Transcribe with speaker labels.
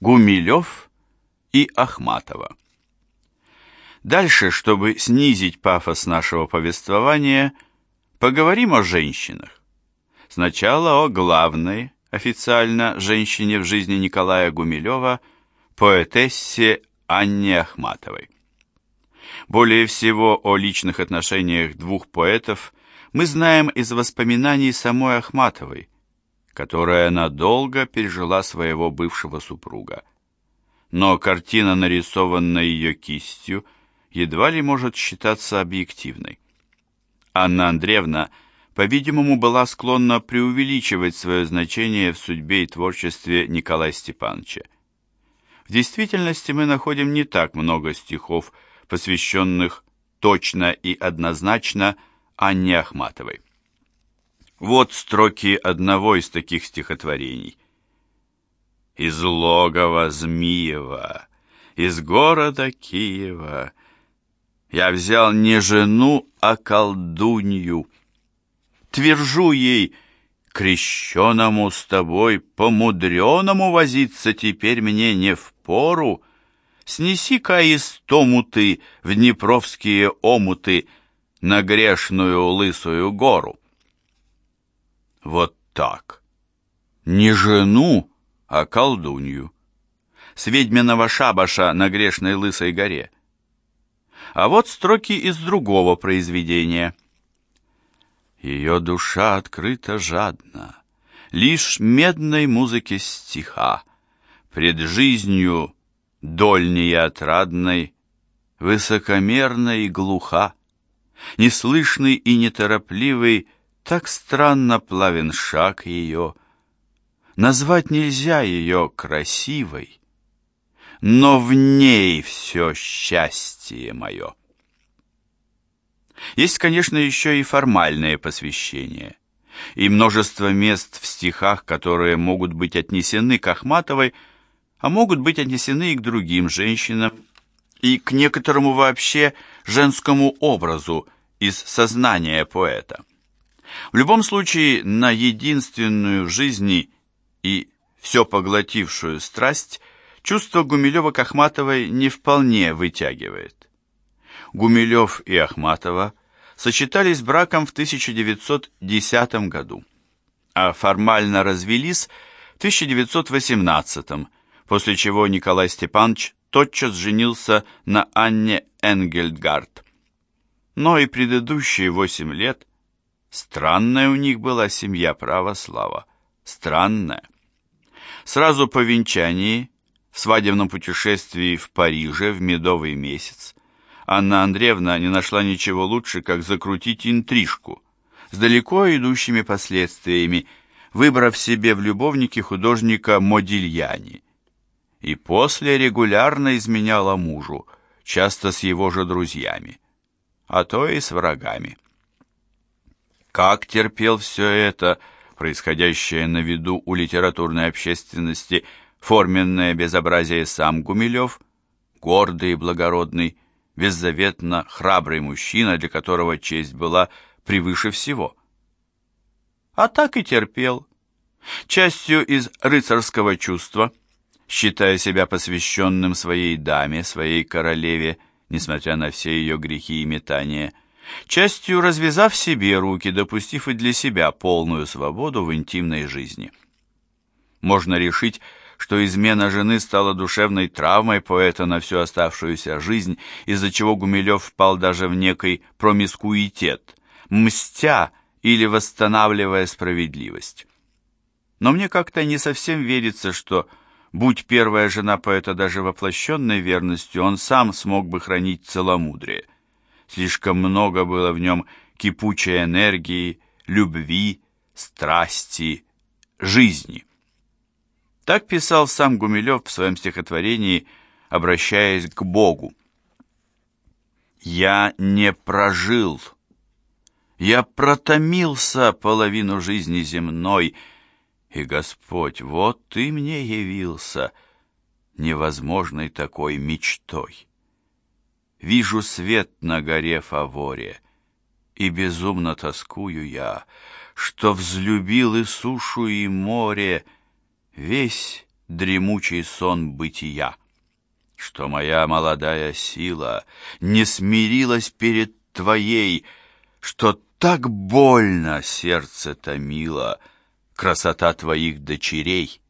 Speaker 1: Гумилев и Ахматова. Дальше, чтобы снизить пафос нашего повествования, поговорим о женщинах. Сначала о главной, официально, женщине в жизни Николая Гумилева, поэтессе Анне Ахматовой. Более всего о личных отношениях двух поэтов мы знаем из воспоминаний самой Ахматовой, которая надолго пережила своего бывшего супруга. Но картина, нарисованная ее кистью, едва ли может считаться объективной. Анна Андреевна, по-видимому, была склонна преувеличивать свое значение в судьбе и творчестве Николая Степановича. В действительности мы находим не так много стихов, посвященных точно и однозначно Анне Ахматовой. Вот строки одного из таких стихотворений. «Из логова Змиева, из города Киева я взял не жену, а колдунью. Твержу ей, крещеному с тобой, помудреному возиться теперь мне не в пору, Снеси-ка из тому ты в Днепровские омуты на грешную лысую гору. Вот так. Не жену, а колдунью. С ведьминого шабаша на грешной лысой горе. А вот строки из другого произведения. Ее душа открыта жадно, Лишь медной музыке стиха, Пред жизнью дольнее отрадной, Высокомерной и глуха, Неслышный и неторопливый, Так странно плавен шаг ее. Назвать нельзя ее красивой, Но в ней все счастье мое. Есть, конечно, еще и формальное посвящение, и множество мест в стихах, которые могут быть отнесены к Ахматовой, а могут быть отнесены и к другим женщинам, и к некоторому вообще женскому образу из сознания поэта. В любом случае, на единственную в жизни и все поглотившую страсть чувство Гумилева к Ахматовой не вполне вытягивает. Гумилев и Ахматова сочетались браком в 1910 году, а формально развелись в 1918 после чего Николай Степанович тотчас женился на Анне Энгельдгард. Но и предыдущие восемь лет странная у них была семья православа, странная. Сразу по венчании, в свадебном путешествии в Париже в медовый месяц, Анна Андреевна не нашла ничего лучше, как закрутить интрижку с далеко идущими последствиями, выбрав себе в любовнике художника Модильяни и после регулярно изменяла мужу, часто с его же друзьями, а то и с врагами. Как терпел все это, происходящее на виду у литературной общественности, форменное безобразие сам Гумилев, гордый и благородный, беззаветно храбрый мужчина, для которого честь была превыше всего. А так и терпел. Частью из рыцарского чувства – считая себя посвященным своей даме, своей королеве, несмотря на все ее грехи и метания, частью развязав себе руки, допустив и для себя полную свободу в интимной жизни. Можно решить, что измена жены стала душевной травмой поэта на всю оставшуюся жизнь, из-за чего Гумилев впал даже в некий промискуитет, мстя или восстанавливая справедливость. Но мне как-то не совсем верится, что Будь первая жена поэта даже воплощенной верностью, он сам смог бы хранить целомудрие. Слишком много было в нем кипучей энергии, любви, страсти, жизни. Так писал сам Гумилев в своем стихотворении, обращаясь к Богу. «Я не прожил, я протомился половину жизни земной, — и Господь, вот ты мне явился, невозможной такой мечтой. Вижу свет на горе Фаворе, и безумно тоскую я, что взлюбил и сушу, и море, весь дремучий сон бытия, что моя молодая сила не смирилась перед твоей, что так больно сердце томило красота твоих дочерей.